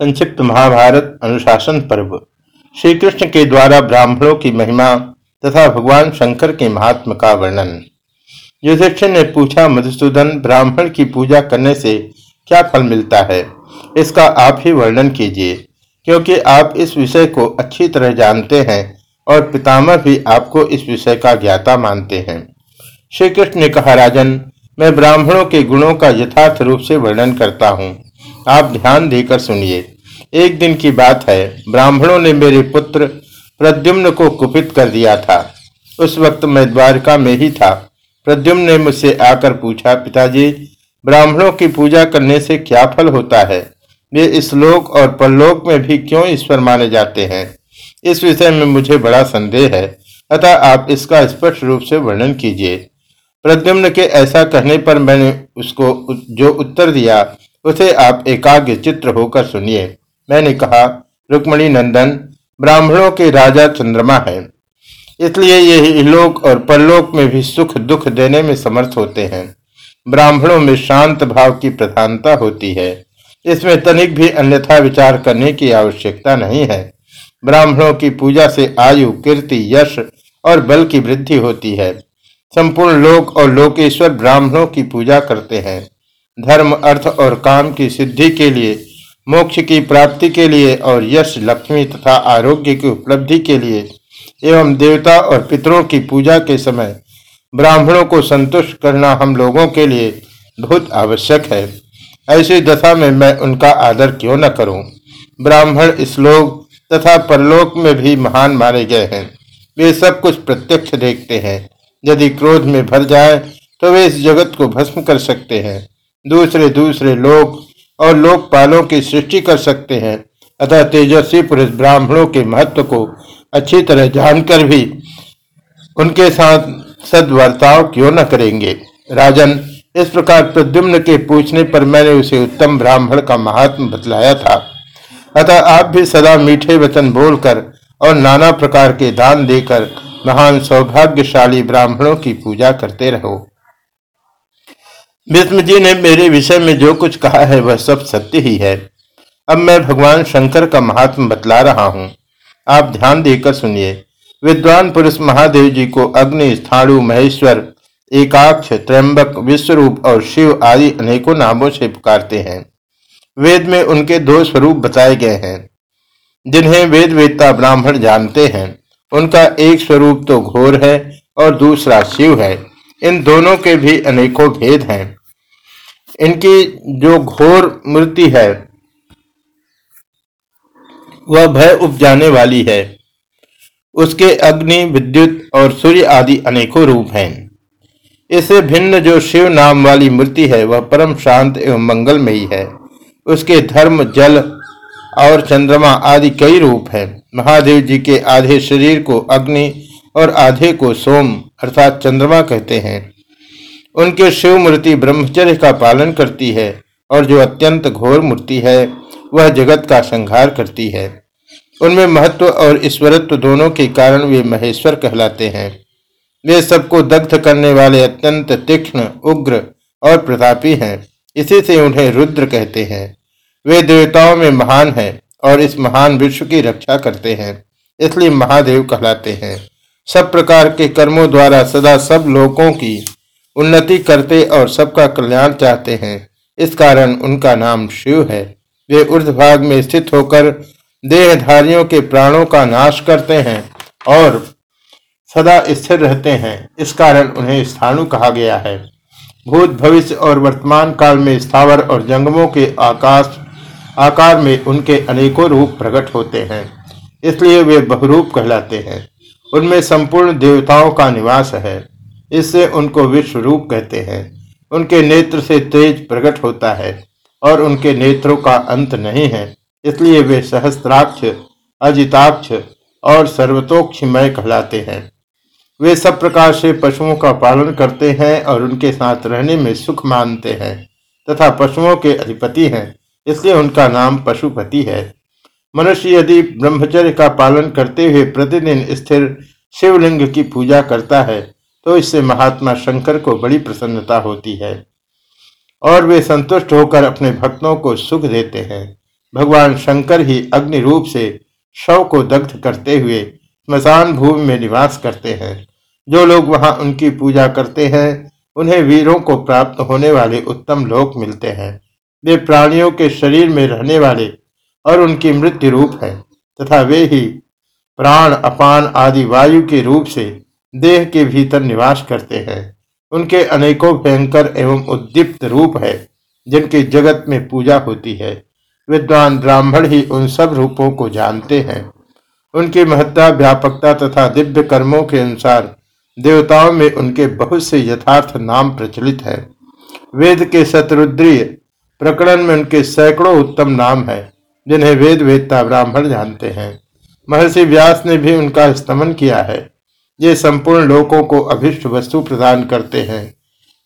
संक्षिप्त महाभारत अनुशासन पर्व। श्री कृष्ण के द्वारा ब्राह्मणों की महिमा तथा भगवान शंकर के महात्म का वर्णन। युधिष्ठिर ने पूछा, मधुसूदन, ब्राह्मण की पूजा करने से क्या फल मिलता है? इसका आप ही वर्णन कीजिए, क्योंकि आप इस विषय को अच्छी तरह जानते हैं और पितामह भी आपको इस विषय का ज्ञाता मानते हैं। श्री कृष्ण ने कहा, राजन, मैं ब्राह्मणों के गुणों का यथार्थ रूप से वर्णन करता हूँ। आप ध्यान देकर सुनिए। एक दिन की बात है, ब्राह्मणों ने मेरे पुत्र प्रद्युम्न को कुपित कर दिया था। उस वक्त मैं द्वारका में ही था। प्रद्युम्न ने मुझसे आकर पूछा, पिताजी, ब्राह्मणों की पूजा करने से क्या फल होता है? वे इस लोक और परलोक में भी क्यों ईश्वर माने जाते हैं? इस विषय में मुझे बड़ा संदेह है। अतः आप इसका स्पष्ट रूप से वर्णन कीजिए। प्रद्युम्न के ऐसा कहने पर मैंने उसको जो उत्तर दिया उसे आप एकाग्र चित्र होकर सुनिए। मैंने कहा, रुक्मणी नंदन, ब्राह्मणों के राजा चंद्रमा है। इसलिए ये लोक और परलोक में भी सुख दुख देने में समर्थ होते हैं। ब्राह्मणों में शांत भाव की प्रधानता होती है। इसमें तनिक भी अन्यथा विचार करने की आवश्यकता नहीं है। ब्राह्मणों की पूजा से आयु, कीर्ति, यश और बल की वृद्धि होती है। संपूर्ण लोक और लोकेश्वर ब्राह्मणों की पूजा करते हैं। धर्म, अर्थ और काम की सिद्धि के लिए, मोक्ष की प्राप्ति के लिए और यश, लक्ष्मी तथा आरोग्य की उपलब्धि के लिए, एवं देवता और पितरों की पूजा के समय ब्राह्मणों को संतुष्ट करना हम लोगों के लिए बहुत आवश्यक है। ऐसी दशा में मैं उनका आदर क्यों न करूँ? ब्राह्मण इस लोक तथा परलोक में भी महान मारे गए हैं। वे सब कुछ प्रत्यक्ष देखते हैं। यदि क्रोध में भर जाए तो वे इस जगत को भस्म कर सकते हैं। दूसरे दूसरे लोक और लोकपालों की सृष्टि कर सकते हैं। अतः तेजस्वी पुरुष ब्राह्मणों के महत्व को अच्छी तरह जानकर भी उनके साथ सदवर्ताव क्यों न करेंगे। राजन, इस प्रकार प्रद्युम्न के पूछने पर मैंने उसे उत्तम ब्राह्मण का महात्म बतलाया था। अतः आप भी सदा मीठे वचन बोलकर और नाना प्रकार के दान देकर महान सौभाग्यशाली ब्राह्मणों की पूजा करते रहो। विष्णु जी ने मेरे विषय में जो कुछ कहा है, वह सब सत्य ही है। अब मैं भगवान शंकर का महात्म बतला रहा हूँ। आप ध्यान देकर सुनिए। विद्वान पुरुष महादेव जी को अग्नि, स्थाणु, महेश्वर, एकाक्ष त्रंबक विश्वरूप और शिव आदि अनेकों नामों से पुकारते हैं। वेद में उनके दो स्वरूप बताए गए हैं। जिन्हें वेद वेदता ब्राह्मण जानते हैं। उनका एक स्वरूप तो घोर है और दूसरा शिव है। इन दोनों के भी अनेकों भेद हैं। इनकी जो घोर मूर्ति है, वह भय उपजाने वाली है। उसके अग्नि, विद्युत और सूर्य आदि अनेकों रूप हैं। इससे भिन्न जो शिव नाम वाली मूर्ति है, वह परम शांत एवं मंगलमयी है। उसके धर्म, जल और चंद्रमा आदि कई रूप हैं। महादेव जी के आधे शरीर को अग्नि और आधे को सोम, अर्थात चंद्रमा कहते हैं। उनके शिव मूर्ति ब्रह्मचर्य का पालन करती है और जो अत्यंत घोर मूर्ति है, वह जगत का संहार करती है। उनमें महत्व और ईश्वरत्व दोनों के कारण वे महेश्वर कहलाते हैं। वे सबको दग्ध करने वाले अत्यंत तीक्ष्ण, उग्र और प्रतापी हैं। इसी से उन्हें रुद्र कहते हैं। वे देवताओं में महान हैं और इस महान विश्व की रक्षा करते हैं, इसलिए महादेव कहलाते हैं। सब प्रकार के कर्मों द्वारा सदा सब लोगों की उन्नति करते और सबका कल्याण चाहते हैं। इस कारण उनका नाम शिव है। वे ऊर्धभाग में स्थित होकर देहधारियों के प्राणों का नाश करते हैं और सदा स्थिर रहते हैं। इस कारण उन्हें स्थाणु कहा गया है। भूत भविष्य और वर्तमान काल में स्थावर और जंगमों के आकाश, आकार में उनके अनेकों रूप प्रकट होते हैं। इसलिए वे बहुरूप कहलाते हैं। उनमें संपूर्ण देवताओं का निवास है। इससे उनको विश्व रूप कहते हैं। उनके नेत्र से तेज प्रकट होता है और उनके नेत्रों का अंत नहीं है। इसलिए वे सहस्त्राक्ष, अजिताक्ष और सर्वतोक्षमय कहलाते हैं। वे सब प्रकार से पशुओं का पालन करते हैं और उनके साथ रहने में सुख मानते हैं तथा पशुओं के अधिपति हैं। इसलिए उनका नाम पशुपति है। मनुष्य यदि ब्रह्मचर्य का पालन करते हुए प्रतिदिन स्थिर शिवलिंग की पूजा करता है तो इससे महात्मा शंकर को बड़ी प्रसन्नता होती है और वे संतुष्ट होकर अपने भक्तों को सुख देते हैं। भगवान शंकर ही अग्नि रूप से शव को दग्ध करते हुए स्मशान भूमि में निवास करते हैं। जो लोग वहाँ उनकी पूजा करते हैं, उन्हें वीरों को प्राप्त होने वाले उत्तम लोक मिलते हैं। वे प्राणियों के शरीर में रहने वाले और उनकी मृत्यु रूप है, तथा वे ही प्राण, अपान आदि वायु के रूप से देह के भीतर निवास करते हैं। उनके अनेकों भयंकर एवं उद्दीप्त रूप है, जिनकी जगत में पूजा होती है। विद्वान ब्राह्मण ही उन सब रूपों को जानते हैं। उनकी महत्ता, व्यापकता तथा दिव्य कर्मों के अनुसार देवताओं में उनके बहुत से यथार्थ नाम प्रचलित है। वेद के शत्रुद्रीय प्रकरण में उनके सैकड़ों उत्तम नाम है, जिन्हें वेद वेदता ब्राह्मण जानते हैं। महर्षि व्यास ने भी उनका स्तमन किया है। ये संपूर्ण लोकों को अभिष्ट वस्तु प्रदान करते हैं।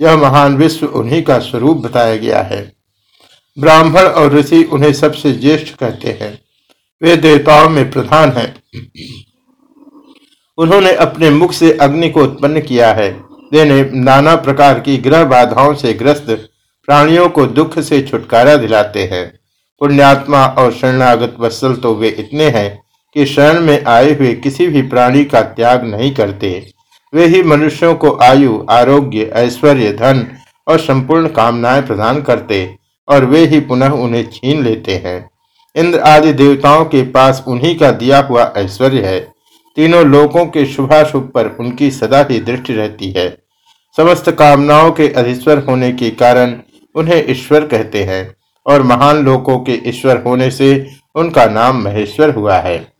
यह महान विश्व उन्हीं का स्वरूप बताया गया है। ब्राह्मण और ऋषि उन्हें सबसे ज्येष्ठ कहते हैं। वे देवताओं में प्रधान हैं। उन्होंने अपने मुख से अग्नि को उत्पन्न किया है। देने नाना प्रकार की ग्रह बाधाओं से ग्रस्त प्राणियों को दुख से छुटकारा दिलाते हैं। पुण्यात्मा और शरणागत वत्सल तो वे इतने हैं कि शरण में आए हुए किसी भी प्राणी का त्याग नहीं करते। वे ही मनुष्यों को आयु, आरोग्य, ऐश्वर्य, धन और संपूर्ण कामनाएँ प्रदान करते और वे ही पुनः उन्हें छीन लेते हैं। इंद्र आदि देवताओं के पास उन्हीं का दिया हुआ ऐश्वर्य है। तीनों लोकों के शुभाशुभ पर उनकी सदा ही दृष्टि रहती है। समस्त कामनाओं के अधीश्वर होने के कारण उन्हें ईश्वर कहते हैं और महान लोकों के ईश्वर होने से उनका नाम महेश्वर हुआ है।